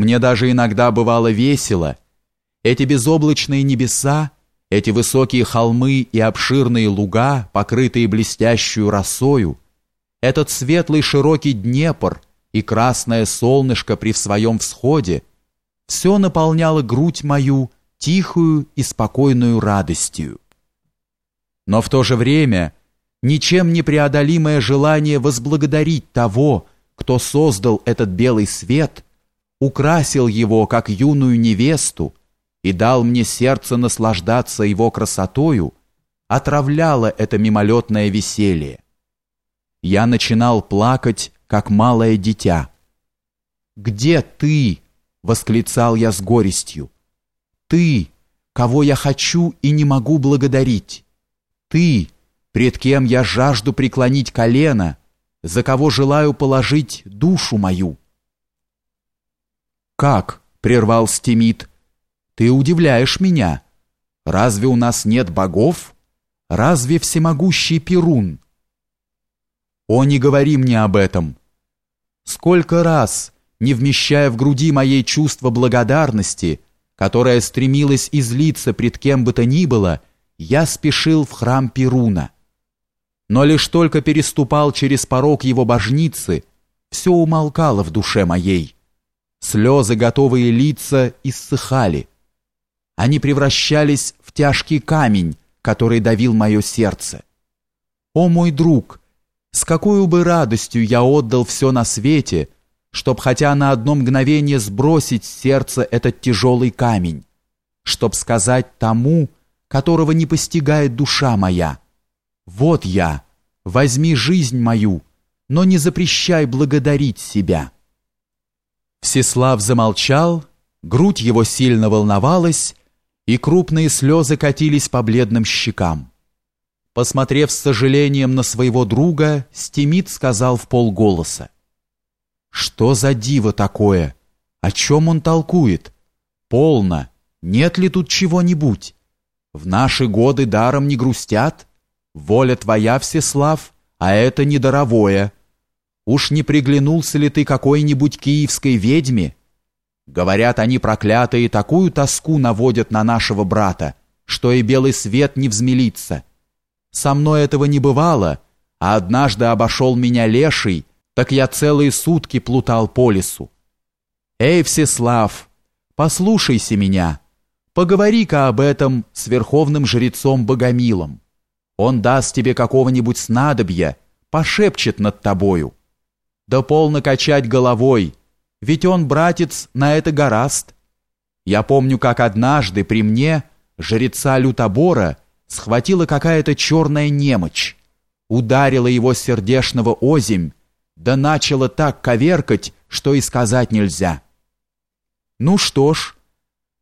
Мне даже иногда бывало весело. Эти безоблачные небеса, эти высокие холмы и обширные луга, покрытые блестящую росою, этот светлый широкий Днепр и красное солнышко при своем всходе, все наполняло грудь мою тихую и спокойную радостью. Но в то же время ничем не преодолимое желание возблагодарить того, кто создал этот белый свет, украсил его, как юную невесту, и дал мне сердце наслаждаться его красотою, отравляло это мимолетное веселье. Я начинал плакать, как малое дитя. «Где ты?» — восклицал я с горестью. «Ты, кого я хочу и не могу благодарить. Ты, пред кем я жажду преклонить колено, за кого желаю положить душу мою. Как? прервал Стимит. Ты удивляешь меня. Разве у нас нет богов? Разве всемогущий Перун? О, не говори мне об этом. Сколько раз, не вмещая в груди моей чувство благодарности, которое стремилось излиться пред кем бы то ни было, я спешил в храм Перуна но лишь только переступал через порог его божницы, все умолкало в душе моей. Слезы, готовые лица, иссыхали. Они превращались в тяжкий камень, который давил мое сердце. О мой друг, с какой бы радостью я отдал все на свете, чтоб хотя на одно мгновение сбросить с сердца этот тяжелый камень, чтоб сказать тому, которого не постигает душа моя, вот я, возьми жизнь мою, но не запрещай благодарить себя. Всеслав замолчал, грудь его сильно волновалась, и крупные слезы катились по бледным щекам. Посмотрев с сожалением на своего друга, Стимит сказал в полголоса. «Что за диво такое? О чем он толкует? Полно, нет ли тут чего-нибудь? В наши годы даром не грустят?» Воля твоя, Всеслав, а это недоровое. Уж не приглянулся ли ты какой-нибудь киевской ведьме? Говорят, они проклятые такую тоску наводят на нашего брата, что и белый свет не взмелится. Со мной этого не бывало, а однажды обошел меня леший, так я целые сутки плутал по лесу. Эй, Всеслав, послушайся меня, поговори-ка об этом с верховным жрецом Богомилом. Он даст тебе какого-нибудь снадобья, пошепчет над тобою. Да полно качать головой, ведь он, братец, на это гораст. Я помню, как однажды при мне жреца лютобора схватила какая-то черная немочь, ударила его сердешного озимь, да начала так коверкать, что и сказать нельзя. Ну что ж,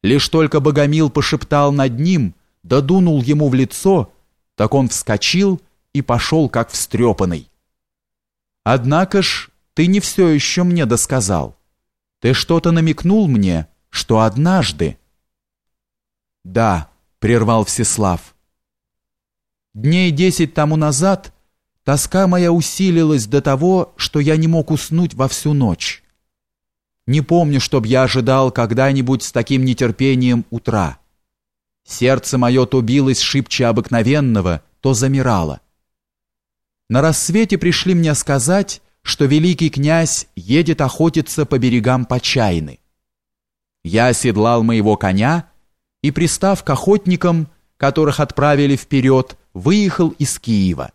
лишь только Богомил пошептал над ним, да дунул ему в лицо, так он вскочил и пошел как встрепанный. Однако ж ты не все еще мне досказал. Ты что-то намекнул мне, что однажды... Да, прервал Всеслав. Дней десять тому назад тоска моя усилилась до того, что я не мог уснуть во всю ночь. Не помню, чтоб я ожидал когда-нибудь с таким нетерпением утра. Сердце мое то билось шибче обыкновенного, то замирало. На рассвете пришли мне сказать, что великий князь едет охотиться по берегам Почайны. Я оседлал моего коня и, пристав к охотникам, которых отправили вперед, выехал из Киева.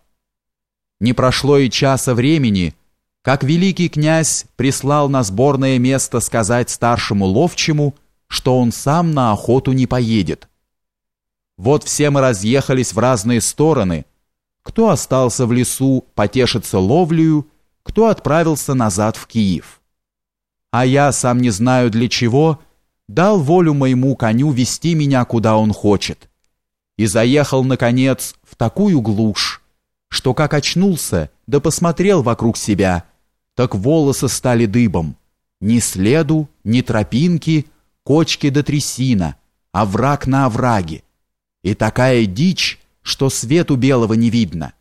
Не прошло и часа времени, как великий князь прислал на сборное место сказать старшему ловчему, что он сам на охоту не поедет, вот все мы разъехались в разные стороны. Кто остался в лесу потешиться ловлею, кто отправился назад в Киев. А я, сам не знаю для чего, дал волю моему коню вести меня, куда он хочет. И заехал, наконец, в такую глушь, что как очнулся, да посмотрел вокруг себя, так волосы стали дыбом. Ни следу, ни тропинки, кочки до да трясина, а враг на овраге. И такая дичь, что свету белого не видно.